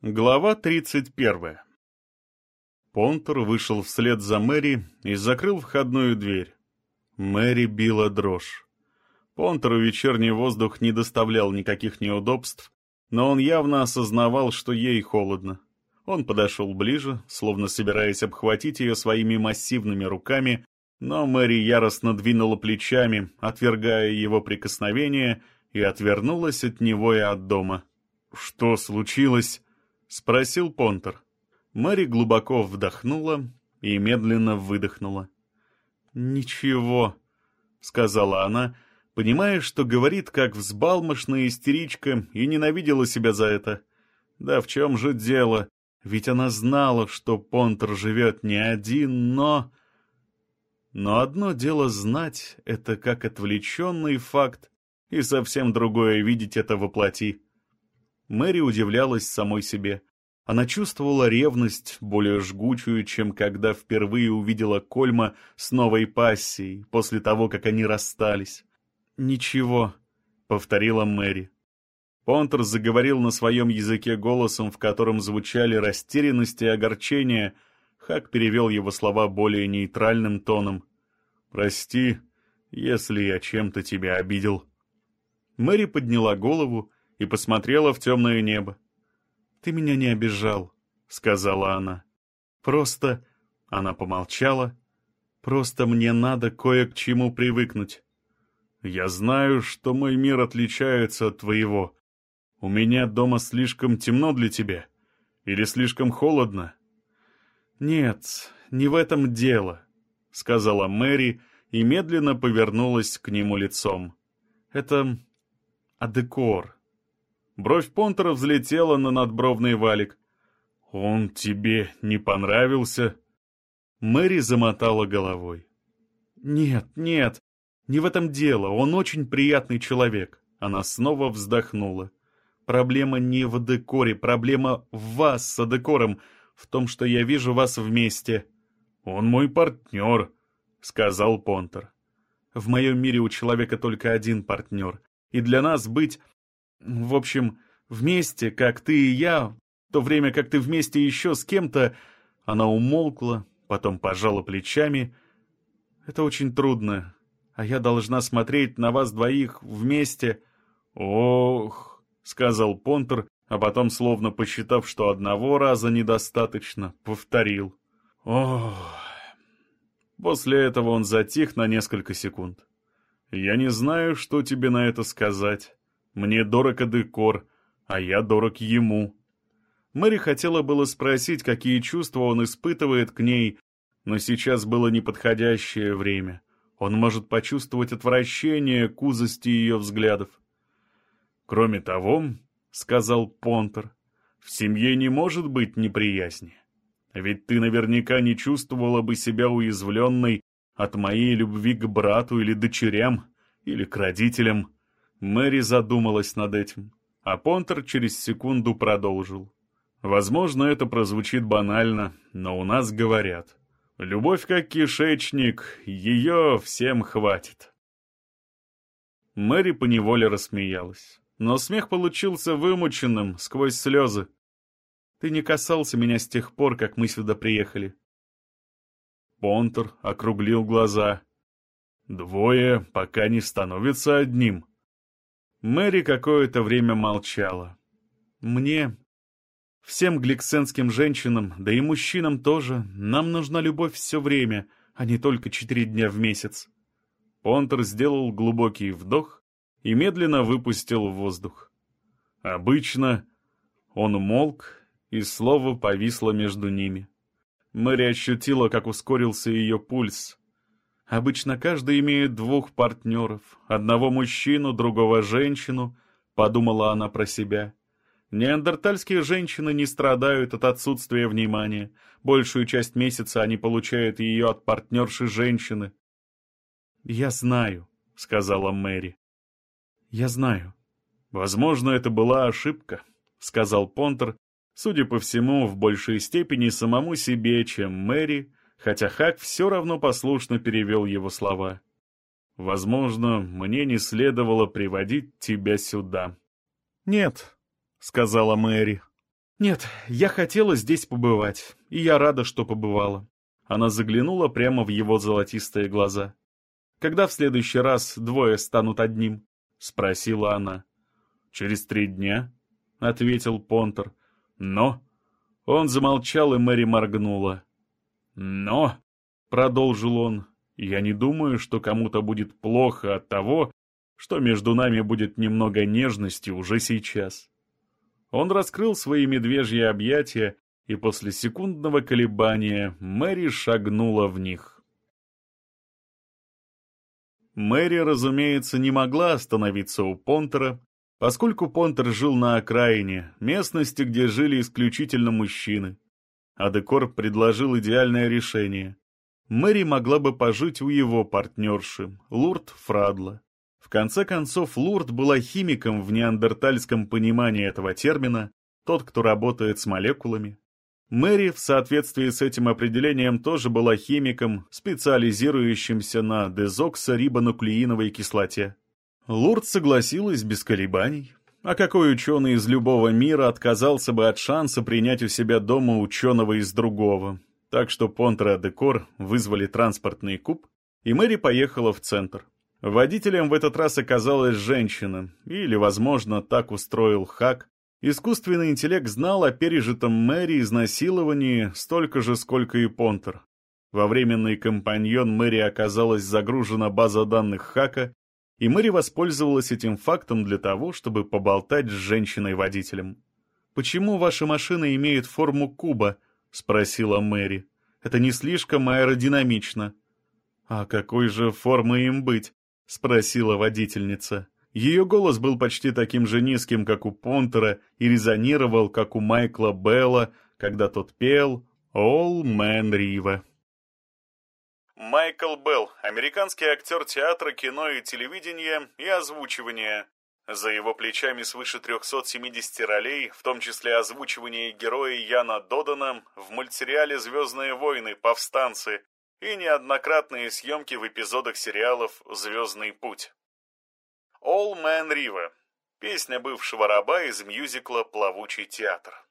Глава 31. Понтер вышел вслед за Мэри и закрыл входную дверь. Мэри била дрожь. Понтеру вечерний воздух не доставлял никаких неудобств, но он явно осознавал, что ей холодно. Он подошел ближе, словно собираясь обхватить ее своими массивными руками, но Мэри яростно двинула плечами, отвергая его прикосновение, и отвернулась от него и от дома. «Что случилось?» — спросил Понтер. Мэри глубоко вдохнула и медленно выдохнула. «Ничего», — сказала она, понимая, что говорит как взбалмошная истеричка и ненавидела себя за это. Да в чем же дело? Ведь она знала, что Понтер живет не один, но... Но одно дело знать это как отвлеченный факт, и совсем другое видеть это воплоти. Мэри удивлялась самой себе. Она чувствовала ревность, более жгучую, чем когда впервые увидела Кольма с новой пассией, после того, как они расстались. «Ничего», — повторила Мэри. Понтер заговорил на своем языке голосом, в котором звучали растерянность и огорчение. Хак перевел его слова более нейтральным тоном. «Прости, если я чем-то тебя обидел». Мэри подняла голову и посмотрела в темное небо. «Ты меня не обижал», — сказала она. «Просто...» — она помолчала. «Просто мне надо кое к чему привыкнуть. Я знаю, что мой мир отличается от твоего. У меня дома слишком темно для тебя. Или слишком холодно?» «Нет, не в этом дело», — сказала Мэри и медленно повернулась к нему лицом. «Это... адекор. Бровь Понтера взлетела на надбровный валик. «Он тебе не понравился?» Мэри замотала головой. «Нет, нет, не в этом дело. Он очень приятный человек». Она снова вздохнула. «Проблема не в декоре, проблема в вас с декором, в том, что я вижу вас вместе». «Он мой партнер», — сказал Понтер. «В моем мире у человека только один партнер, и для нас быть в общем, вместе, как ты и я, в то время как ты вместе еще с кем-то...» Она умолкла, потом пожала плечами. «Это очень трудно, а я должна смотреть на вас двоих вместе». «Ох», — сказал Понтер, а потом, словно посчитав, что одного раза недостаточно, повторил. «Ох...» После этого он затих на несколько секунд. «Я не знаю, что тебе на это сказать. Мне дорог Адекор, а я дорог ему». Мэри хотела было спросить, какие чувства он испытывает к ней, но сейчас было неподходящее время. Он может почувствовать отвращение к узости ее взглядов. «Кроме того», — сказал Понтер, — «в семье не может быть неприязни. Ведь ты наверняка не чувствовала бы себя уязвленной от моей любви к брату или дочерям, или к родителям. Мэри задумалась над этим, а Понтер через секунду продолжил. Возможно, это прозвучит банально, но у нас говорят. Любовь как кишечник, ее всем хватит. Мэри поневоле рассмеялась, но смех получился вымученным, сквозь слезы. Ты не касался меня с тех пор, как мы сюда приехали. Понтер округлил глаза. Двое пока не становятся одним. Мэри какое-то время молчала. «Мне, всем гликсенским женщинам, да и мужчинам тоже, нам нужна любовь все время, а не только четыре дня в месяц». Понтер сделал глубокий вдох и медленно выпустил воздух. Обычно он умолк, и слово повисло между ними. Мэри ощутила, как ускорился ее пульс, Обычно каждый имеет двух партнеров, одного мужчину, другого женщину, подумала она про себя. Неандертальские женщины не страдают от отсутствия внимания. Большую часть месяца они получают ее от партнерши женщины. «Я знаю», — сказала Мэри. «Я знаю». «Возможно, это была ошибка», — сказал Понтер, судя по всему, в большей степени самому себе, чем Мэри, хотя Хак все равно послушно перевел его слова. «Возможно, мне не следовало приводить тебя сюда». «Нет», — сказала Мэри. «Нет, я хотела здесь побывать, и я рада, что побывала». Она заглянула прямо в его золотистые глаза. «Когда в следующий раз двое станут одним?» — спросила она. «Через три дня», — ответил Понтер. «Но...» Он замолчал, и Мэри моргнула. «Но...» — продолжил он. «Я не думаю, что кому-то будет плохо от того, что между нами будет немного нежности уже сейчас». Он раскрыл свои медвежьи объятия, и после секундного колебания Мэри шагнула в них. Мэри, разумеется, не могла остановиться у Понтера, поскольку Понтер жил на окраине, местности, где жили исключительно мужчины. А Декор предложил идеальное решение. Мэри могла бы пожить у его партнерши, Лурд Фрадла. В конце концов, Лурд была химиком в неандертальском понимании этого термина, тот, кто работает с молекулами. Мэри в соответствии с этим определением тоже была химиком, специализирующимся на дезоксорибонуклеиновой кислоте. Лурд согласилась без колебаний. А какой ученый из любого мира отказался бы от шанса принять у себя дома ученого из другого? Так что Понтера Декор вызвали транспортный куб, и Мэри поехала в центр. Водителем в этот раз оказалась женщина, или, возможно, так устроил Хак. Искусственный интеллект знал о пережитом Мэри изнасиловании столько же, сколько и Понтер. Во временный компаньон Мэри оказалась загружена база данных Хака, и Мэри воспользовалась этим фактом для того, чтобы поболтать с женщиной-водителем. «Почему ваша машина имеет форму куба?» — спросила Мэри. «Это не слишком аэродинамично». «А какой же формы им быть?» — спросила водительница. Ее голос был почти таким же низким, как у Понтера, и резонировал, как у Майкла Белла, когда тот пел «All Man Riva». Майкл Белл, американский актер театра, кино и телевидения и озвучивания. За его плечами свыше 370 ролей, в том числе озвучивание героя Яна Додана в мультсериале «Звездные войны. Повстанцы», и неоднократные съемки в эпизодах сериалов «Звездный путь». «All Man River» — песня бывшего раба из мюзикла «Плавучий театр».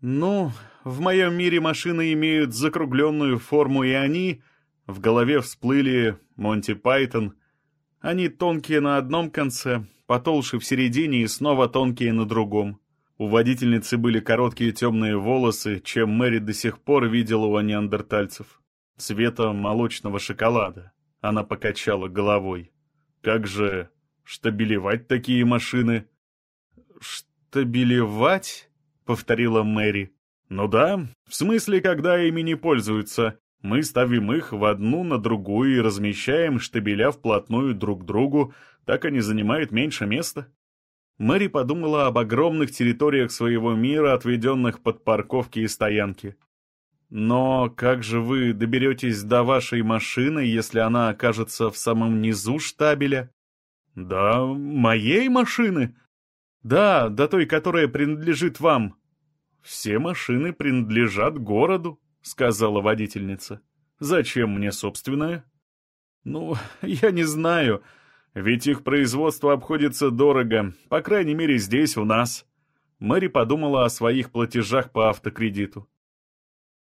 «Ну, в моем мире машины имеют закругленную форму, и они...» В голове всплыли Монти Пайтон. Они тонкие на одном конце, потолще в середине и снова тонкие на другом. У водительницы были короткие темные волосы, чем Мэри до сих пор видела у неандертальцев. Цвета молочного шоколада. Она покачала головой. Как же штабелевать такие машины? Штабелевать? Повторила Мэри. Ну да, в смысле, когда ими не пользуются. Мы ставим их в одну на другую и размещаем штабеля вплотную друг к другу, так они занимают меньше места. Мэри подумала об огромных территориях своего мира, отведенных под парковки и стоянки. «Но как же вы доберетесь до вашей машины, если она окажется в самом низу штабеля?» «Да, моей машины?» «Да, до той, которая принадлежит вам». «Все машины принадлежат городу», — сказала водительница. «Зачем мне собственная?» «Ну, я не знаю», ведь их производство обходится дорого, по крайней мере здесь, у нас. Мэри подумала о своих платежах по автокредиту.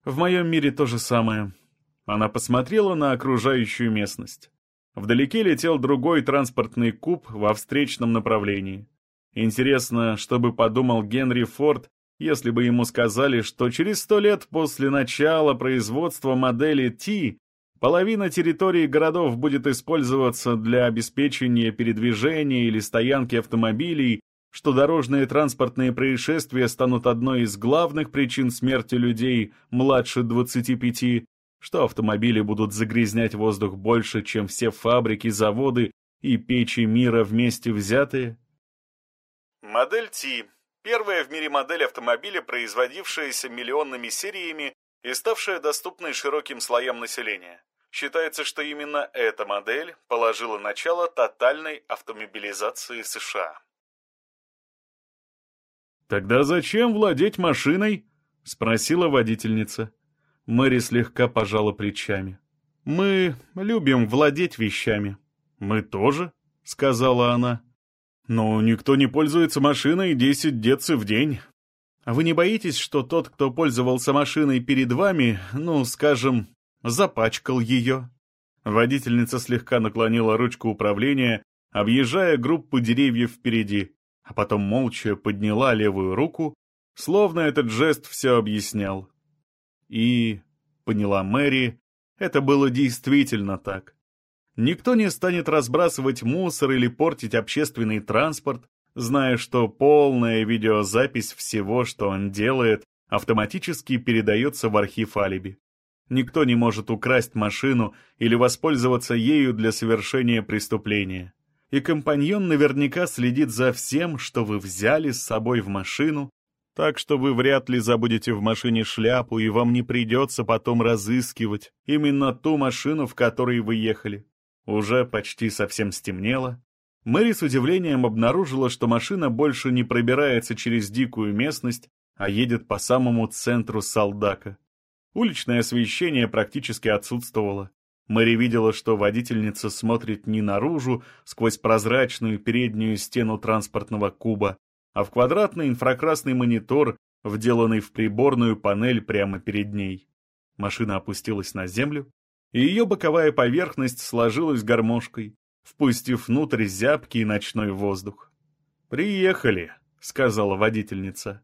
В моем мире то же самое. Она посмотрела на окружающую местность. Вдалеке летел другой транспортный куб во встречном направлении. Интересно, что бы подумал Генри Форд, если бы ему сказали, что через сто лет после начала производства модели T Половина территории городов будет использоваться для обеспечения передвижения или стоянки автомобилей, что дорожные транспортные происшествия станут одной из главных причин смерти людей младше 25, что автомобили будут загрязнять воздух больше, чем все фабрики, заводы и печи мира вместе взятые. Модель T – первая в мире модель автомобиля, производившаяся миллионными сериями и ставшая доступной широким слоям населения. Считается, что именно эта модель положила начало тотальной автомобилизации США. «Тогда зачем владеть машиной?» — спросила водительница. Мэри слегка пожала плечами. «Мы любим владеть вещами». «Мы тоже?» — сказала она. Но никто не пользуется машиной 10 деци в день. А вы не боитесь, что тот, кто пользовался машиной перед вами, ну, скажем, запачкал ее?» Водительница слегка наклонила ручку управления, объезжая группу деревьев впереди, а потом молча подняла левую руку, словно этот жест все объяснял. И, поняла Мэри, это было действительно так. Никто не станет разбрасывать мусор или портить общественный транспорт, зная, что полная видеозапись всего, что он делает, автоматически передается в архив алиби. Никто не может украсть машину или воспользоваться ею для совершения преступления. И компаньон наверняка следит за всем, что вы взяли с собой в машину, так что вы вряд ли забудете в машине шляпу, и вам не придется потом разыскивать именно ту машину, в которой вы ехали. Уже почти совсем стемнело. Мэри с удивлением обнаружила, что машина больше не пробирается через дикую местность, а едет по самому центру Салдака. Уличное освещение практически отсутствовало. Мэри видела, что водительница смотрит не наружу, сквозь прозрачную переднюю стену транспортного куба, а в квадратный инфракрасный монитор, вделанный в приборную панель прямо перед ней. Машина опустилась на землю, и ее боковая поверхность сложилась гармошкой, впустив внутрь зябкий ночной воздух. «Приехали», — сказала водительница.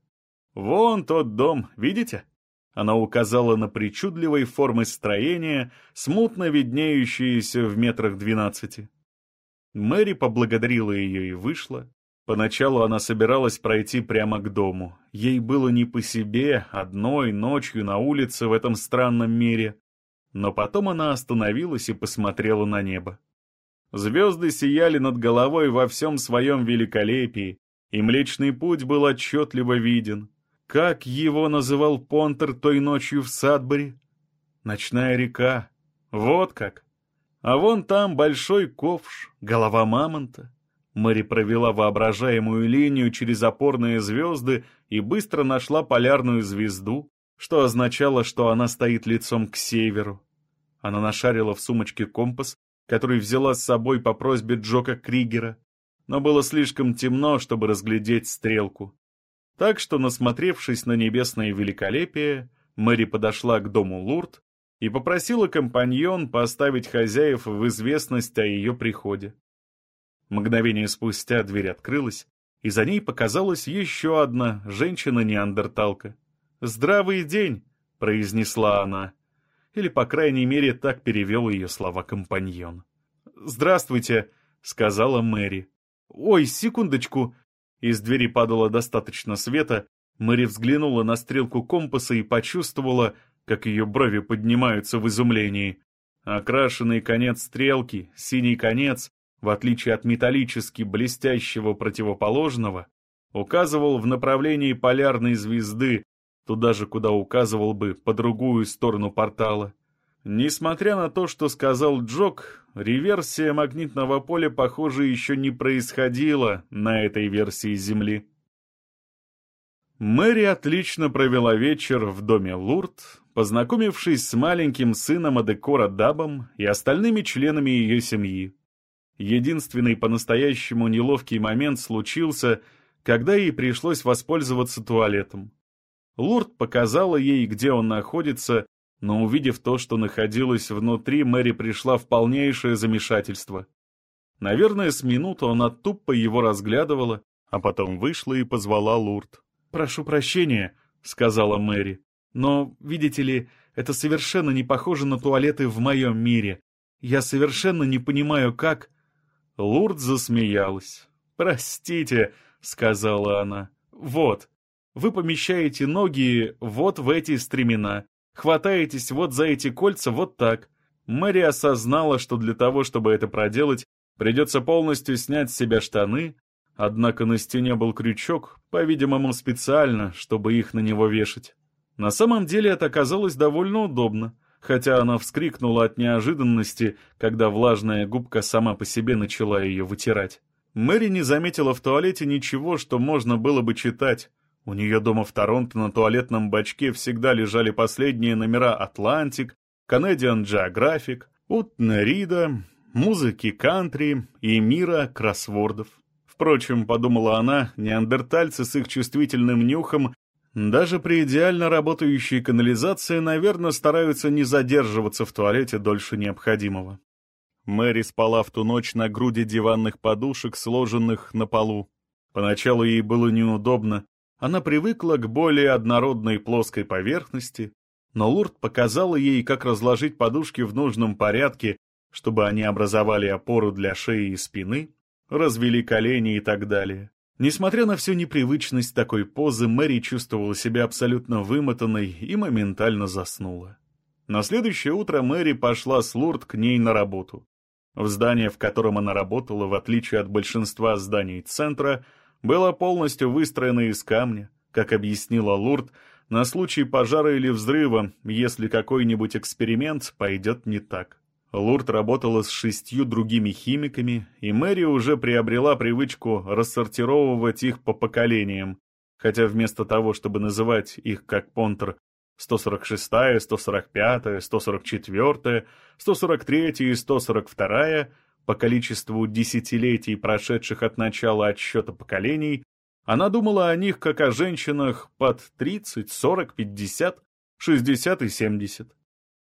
«Вон тот дом, видите?» Она указала на причудливой формы строения, смутно виднеющиеся в метрах двенадцати. Мэри поблагодарила ее и вышла. Поначалу она собиралась пройти прямо к дому. Ей было не по себе, одной ночью на улице в этом странном мире. Но потом она остановилась и посмотрела на небо. Звезды сияли над головой во всем своем великолепии, и Млечный Путь был отчетливо виден. Как его называл Понтер той ночью в Садбери? Ночная река. Вот как. А вон там большой ковш, голова мамонта. Мэри провела воображаемую линию через опорные звезды и быстро нашла полярную звезду, что означало, что она стоит лицом к северу. Она нашарила в сумочке компас, который взяла с собой по просьбе Джока Кригера, но было слишком темно, чтобы разглядеть стрелку. Так что, насмотревшись на небесное великолепие, Мэри подошла к дому Лурд и попросила компаньон поставить хозяев в известность о ее приходе. Мгновение спустя дверь открылась, и за ней показалась еще одна женщина-неандерталка. «Здравый день!» — произнесла она. Или, по крайней мере, так перевел ее слова компаньон. «Здравствуйте», — сказала Мэри. «Ой, секундочку». Из двери падало достаточно света. Мэри взглянула на стрелку компаса и почувствовала, как ее брови поднимаются в изумлении. Окрашенный конец стрелки, синий конец, в отличие от металлически блестящего противоположного, указывал в направлении полярной звезды, туда же, куда указывал бы по другую сторону портала. Несмотря на то, что сказал Джок, реверсия магнитного поля, похоже, еще не происходила на этой версии Земли. Мэри отлично провела вечер в доме Лурд, познакомившись с маленьким сыном Адекора Дабом и остальными членами ее семьи. Единственный по-настоящему неловкий момент случился, когда ей пришлось воспользоваться туалетом. Лурд показала ей, где он находится, но увидев то, что находилось внутри, Мэри пришла в полнейшее замешательство. Наверное, с минуту она тупо его разглядывала, а потом вышла и позвала Лурд. «Прошу прощения», — сказала Мэри, — «но, видите ли, это совершенно не похоже на туалеты в моем мире. Я совершенно не понимаю, как...» Лурд засмеялась. «Простите», — сказала она. «Вот, вы помещаете ноги вот в эти стремена, хватаетесь вот за эти кольца вот так. Мэри осознала, что для того, чтобы это проделать, придется полностью снять с себя штаны, однако на стене был крючок, по-видимому, специально, чтобы их на него вешать. На самом деле это оказалось довольно удобно, хотя она вскрикнула от неожиданности, когда влажная губка сама по себе начала ее вытирать. Мэри не заметила в туалете ничего, что можно было бы читать, у нее дома в Торонто на туалетном бачке всегда лежали последние номера «Атлантик», «Canadian Geographic», «Утна Рида», музыки кантри и мира кроссвордов. Впрочем, подумала она, неандертальцы с их чувствительным нюхом даже при идеально работающей канализации, наверное, стараются не задерживаться в туалете дольше необходимого. Мэри спала в ту ночь на груди диванных подушек, сложенных на полу. Поначалу ей было неудобно. Она привыкла к более однородной плоской поверхности, но Лурд показала ей, как разложить подушки в нужном порядке, чтобы они образовали опору для шеи и спины, развели колени и так далее. Несмотря на всю непривычность такой позы, Мэри чувствовала себя абсолютно вымотанной и моментально заснула. На следующее утро Мэри пошла с Лурд к ней на работу. В здании, в котором она работала, в отличие от большинства зданий центра, было полностью выстроено из камня, как объяснила Лурд, на случай пожара или взрыва, если какой-нибудь эксперимент пойдет не так. Лурд работала с шестью другими химиками, и Мэри уже приобрела привычку рассортировывать их по поколениям, хотя вместо того, чтобы называть их как Понтер 146, 145, 144, 143 и 142 по количеству десятилетий, прошедших от начала отсчета поколений, она думала о них как о женщинах под 30, 40, 50, 60 и 70.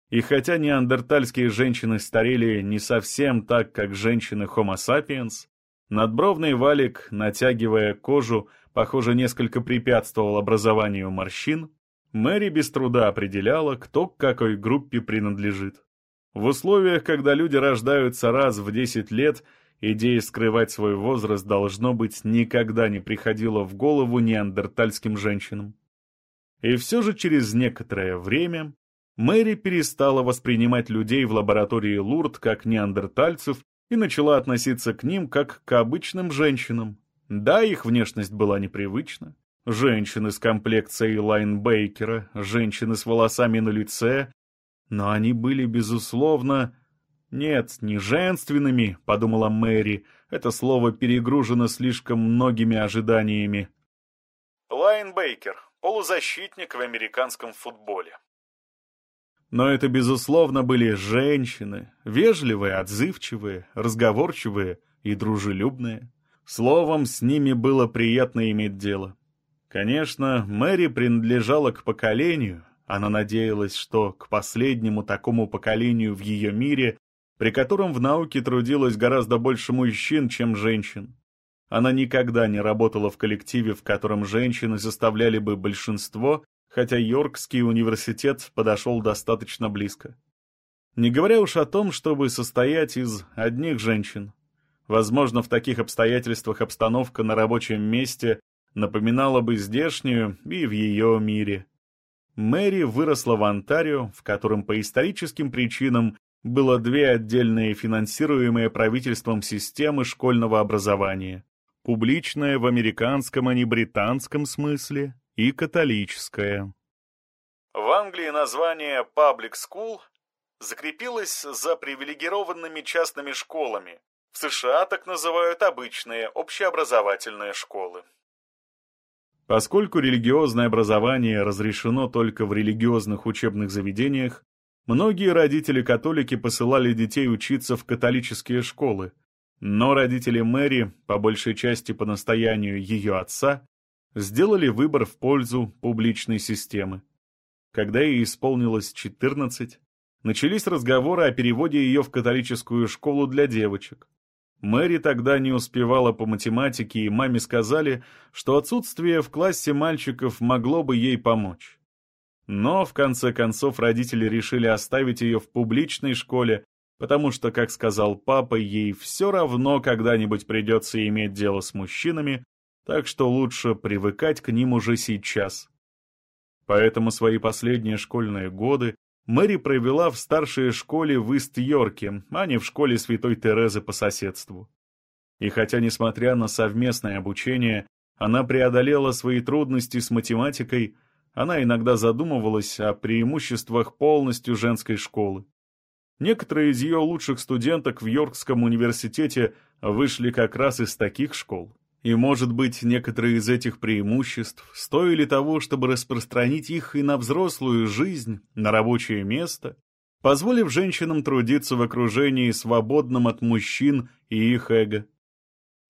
И хотя неандертальские женщины старели не совсем так, как женщины Homo sapiens, надбровный валик, натягивая кожу, похоже, несколько препятствовал образованию морщин, Мэри без труда определяла, кто к какой группе принадлежит. В условиях, когда люди рождаются раз в 10 лет, идея скрывать свой возраст, должно быть, никогда не приходила в голову неандертальским женщинам. И все же через некоторое время Мэри перестала воспринимать людей в лаборатории Лурд как неандертальцев и начала относиться к ним как к обычным женщинам. Да, их внешность была непривычна, женщины с комплекцией Лайнбейкера, женщины с волосами на лице, но они были, безусловно... Нет, не женственными, подумала Мэри, это слово перегружено слишком многими ожиданиями. Лайнбейкер, полузащитник в американском футболе. Но это, безусловно, были женщины, вежливые, отзывчивые, разговорчивые и дружелюбные. Словом, с ними было приятно иметь дело. Конечно, Мэри принадлежала к поколению, она надеялась, что к последнему такому поколению в ее мире, при котором в науке трудилось гораздо больше мужчин, чем женщин. Она никогда не работала в коллективе, в котором женщины составляли бы большинство, хотя Йоркский университет подошел достаточно близко. Не говоря уж о том, чтобы состоять из одних женщин. Возможно, в таких обстоятельствах обстановка на рабочем месте напоминала бы здешнюю и в ее мире. Мэри выросла в Онтарио, в котором по историческим причинам было две отдельные финансируемые правительством системы школьного образования. Публичная в американском, а не британском смысле, и католическая. В Англии название «public school» закрепилось за привилегированными частными школами. В США так называют обычные общеобразовательные школы. Поскольку религиозное образование разрешено только в религиозных учебных заведениях, многие родители-католики посылали детей учиться в католические школы, но родители Мэри, по большей части по настоянию ее отца, сделали выбор в пользу публичной системы. Когда ей исполнилось 14, начались разговоры о переводе ее в католическую школу для девочек. Мэри тогда не успевала по математике, и маме сказали, что отсутствие в классе мальчиков могло бы ей помочь. Но, в конце концов, родители решили оставить ее в публичной школе, потому что, как сказал папа, ей все равно когда-нибудь придется иметь дело с мужчинами, так что лучше привыкать к ним уже сейчас. Поэтому свои последние школьные годы Мэри провела в старшей школе в Ист-Йорке, а не в школе Святой Терезы по соседству. И хотя, несмотря на совместное обучение, она преодолела свои трудности с математикой, она иногда задумывалась о преимуществах полностью женской школы. Некоторые из ее лучших студенток в Йоркском университете вышли как раз из таких школ. И, может быть, некоторые из этих преимуществ стоили того, чтобы распространить их и на взрослую жизнь, на рабочее место, позволив женщинам трудиться в окружении, свободном от мужчин и их эго.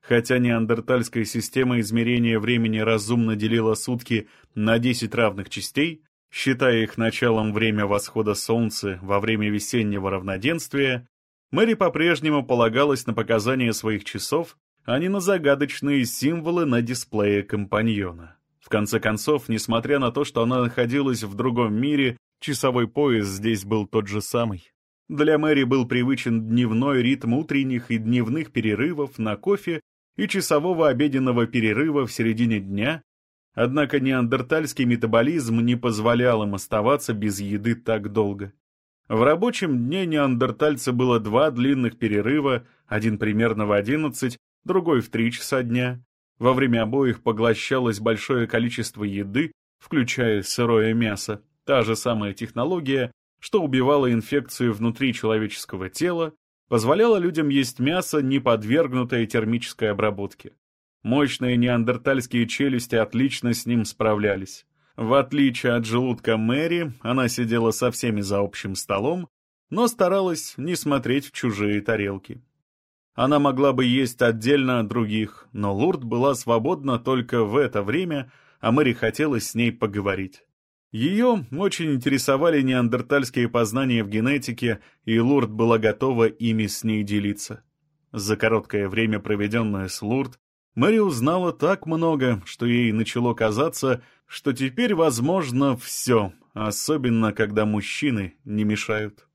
Хотя неандертальская система измерения времени разумно делила сутки на 10 равных частей, считая их началом время восхода солнца во время весеннего равноденствия, Мэри по-прежнему полагалась на показания своих часов, а не на загадочные символы на дисплее компаньона. В конце концов, несмотря на то, что она находилась в другом мире, часовой пояс здесь был тот же самый. Для Мэри был привычен дневной ритм утренних и дневных перерывов на кофе и часового обеденного перерыва в середине дня, однако неандертальский метаболизм не позволял им оставаться без еды так долго. В рабочем дне неандертальца было два длинных перерыва, один примерно в 11, другой в 3 часа дня. Во время обоих поглощалось большое количество еды, включая сырое мясо, та же самая технология, что убивала инфекцию внутри человеческого тела, позволяла людям есть мясо, не подвергнутое термической обработке. Мощные неандертальские челюсти отлично с ним справлялись. В отличие от желудка Мэри, она сидела со всеми за общим столом, но старалась не смотреть в чужие тарелки. Она могла бы есть отдельно от других, но Лурд была свободна только в это время, а Мэри хотела с ней поговорить. Ее очень интересовали неандертальские познания в генетике, и Лурд была готова ими с ней делиться. За короткое время, проведенное с Лурд, Мэри узнала так много, что ей начало казаться, что теперь возможно все, особенно когда мужчины не мешают.